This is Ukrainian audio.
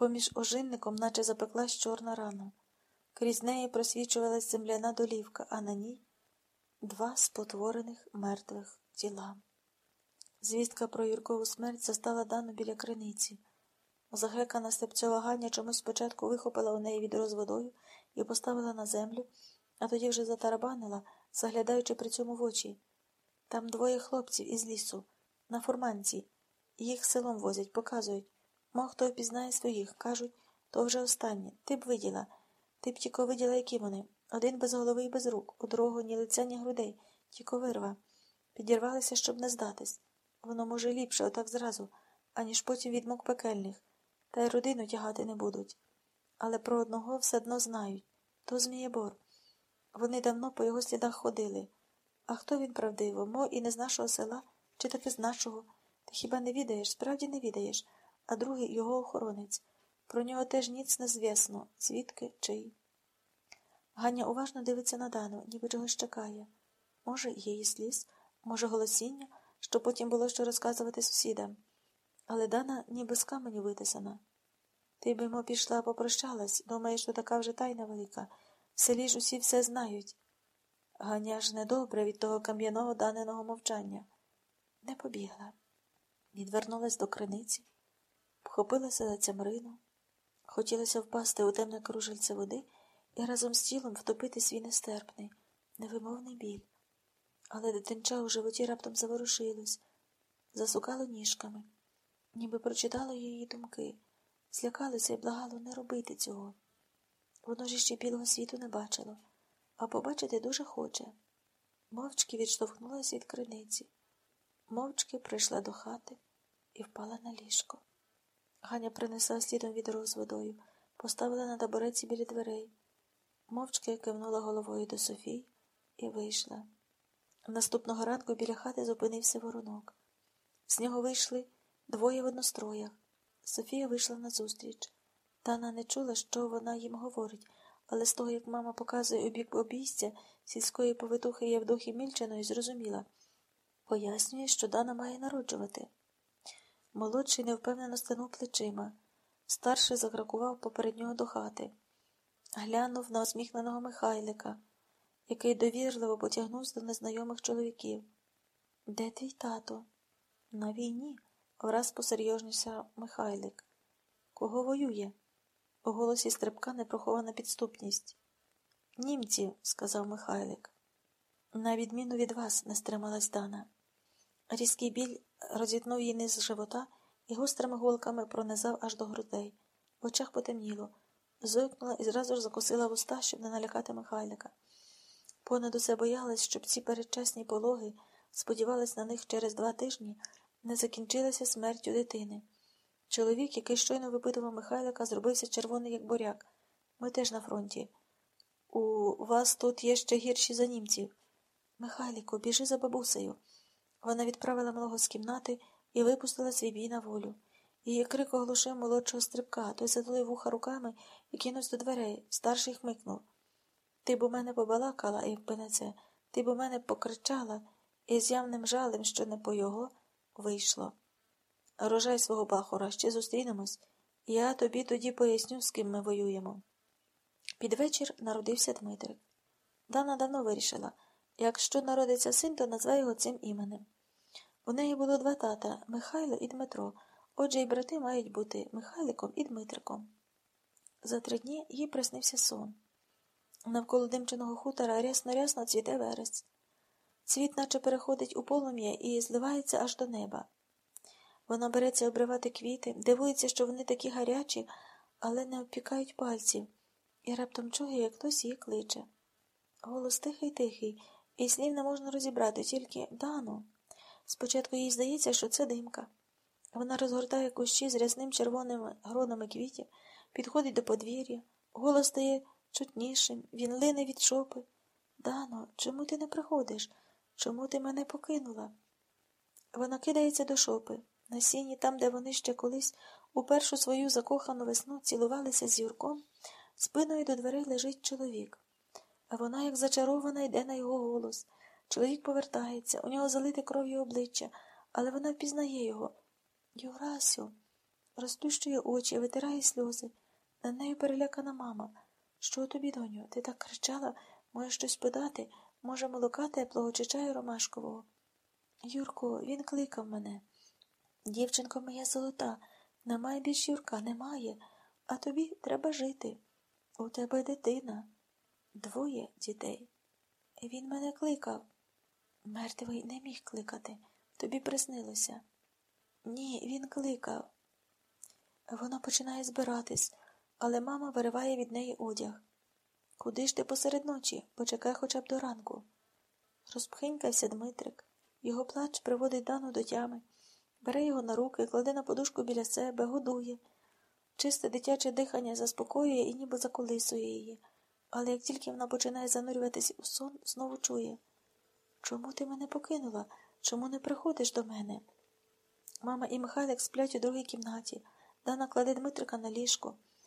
Поміж ожинником, наче запеклась чорна рана. Крізь неї просвічувалась земляна долівка, а на ній два спотворених мертвих тіла. Звістка про Юркову смерть застала Дану біля криниці. Загекана степцьова Ганя чомусь спочатку вихопила у неї відро з водою і поставила на землю, а тоді вже затарабанила, заглядаючи при цьому в очі. Там двоє хлопців із лісу, на фурманці. Їх селом возять, показують. Мов хто впізнає своїх, кажуть, то вже останнє. Ти б виділа. Ти б тільки виділа, які вони. Один без голови і без рук, у другого ні лиця, ні грудей, тільки вирва. Підірвалися, щоб не здатись. Воно, може, ліпше, отак зразу, аніж потім від мук пекельних, та й родину тягати не будуть. Але про одного все одно знають то Змієбор. Вони давно по його слідах ходили. А хто він правдиво, мо і не з нашого села, чи таки з нашого? Ти хіба не відаєш, справді не відаєш, а другий його охоронець. Про нього теж ніц не звісно, звідки чий. Ганя уважно дивиться на Дану, ніби чогось чекає. Може, її сліз, може, голосіння, що потім було що розказувати сусідам. Але Дана ніби з каменю витисана. Ти б йому пішла, попрощалась, думаєш, що така вже тайна велика. В селі ж усі все знають. Ганя ж недобре від того кам'яного даненого мовчання. Не побігла. Відвернулась до криниці, вхопилася за цямрину, хотілося впасти у темне кружельце води і разом з тілом втопити свій нестерпний, невимовний біль. Але дитинча у животі раптом заворушилось, засукало ніжками, ніби прочитало її думки, злякалося і благало не робити цього. Воно ж іще білого світу не бачило, а побачити дуже хоче. Мовчки відштовхнулася від криниці, мовчки прийшла до хати і впала на ліжко. Ганя принесла слідом відро з водою, поставила на табореці біля дверей, мовчки кивнула головою до Софії і вийшла. Наступного ранку біля хати зупинився воронок. З нього вийшли двоє в одностроях. Софія вийшла назустріч. Тана не чула, що вона їм говорить, але з того, як мама показує у бік обійстя сільської повитухи Євдохи Мільчиної, зрозуміла. Пояснює, що Дана має народжувати. Молодший невпевнено стенув плечима. Старший загракував поперед нього до хати. Глянув на усміхненого Михайлика, який довірливо потягнувся до незнайомих чоловіків. Де твій тато? На війні, враз посерйознішся Михайлик. Кого воює? У голосі стрибка непрохована підступність. Німці, сказав Михайлик. На відміну від вас, не стрималась Дана. Різкий біль розітнув її низ живота і гострими голками пронизав аж до грудей. В очах потемніло, зойкнула і зразу ж закусила вуста, щоб не налякати Михайлика. Понад усе боялась, щоб ці передчасні пологи, сподівались на них через два тижні, не закінчилися смертю дитини. Чоловік, який щойно випитував Михайлика, зробився червоний, як буряк. Ми теж на фронті. У вас тут є ще гірші за німців. Михайлику, біжи за бабусею. Вона відправила малого з кімнати і випустила свій бій на волю. Її крик оглушив молодшого стрибка, той затулив вуха руками і кинувся до дверей. Старший хмикнув. Ти б у мене побалакала, якби не це, ти б у мене покричала, і з явним жалем, що не по його, вийшло. Рожай свого бахора, ще зустрінемось, я тобі тоді поясню, з ким ми воюємо. Під вечір народився Дмитрик. Дана давно вирішила якщо народиться син, то назве його цим іменем. У неї було два тата Михайло і Дмитро, отже й брати мають бути Михайликом і Дмитриком. За три дні їй приснився сон. Навколо димчиного хутора рясно-рясно цвіте верес. Цвіт наче переходить у полум'я і зливається аж до неба. Вона береться обривати квіти, дивується, що вони такі гарячі, але не обпікають пальців, і раптом чує, як хтось її кличе. Голос тихий тихий, і слів не можна розібрати, тільки Дану. Спочатку їй здається, що це димка. Вона розгортає кущі з рясним червоними гронами квітів, підходить до подвір'я, голос стає чутнішим, він лине від шопи. Дано, чому ти не приходиш? Чому ти мене покинула? Вона кидається до шопи. На сіні, там, де вони ще колись у першу свою закохану весну цілувалися з Юрком, спиною до дверей лежить чоловік. А вона, як зачарована, йде на його голос. Чоловік повертається, у нього залите кров'ю обличчя, але вона впізнає його. Юрасю, Розплющує очі, витирає сльози. На нею перелякана мама. Що тобі, доню? Ти так кричала, може щось подати, може, молока теплого чи чаю ромашкового. Юрко, він кликав мене. Дівчинко моя золота, немає більш Юрка, немає, а тобі треба жити. У тебе дитина, двоє дітей. Він мене кликав. Мертвий не міг кликати. Тобі приснилося. Ні, він кликав. Вона починає збиратись, але мама вириває від неї одяг. Куди ж ти посеред ночі? Почекай хоча б до ранку. Розпхинькався Дмитрик. Його плач приводить Дану до тями, бере його на руки, кладе на подушку біля себе, годує. Чисте дитяче дихання заспокоює і ніби заколисує її. Але як тільки вона починає занурюватись у сон, знову чує Чому ти мене покинула? Чому не приходиш до мене? Мама і Михайлик сплять у другій кімнаті. Дана кладе Дмитрика на ліжко.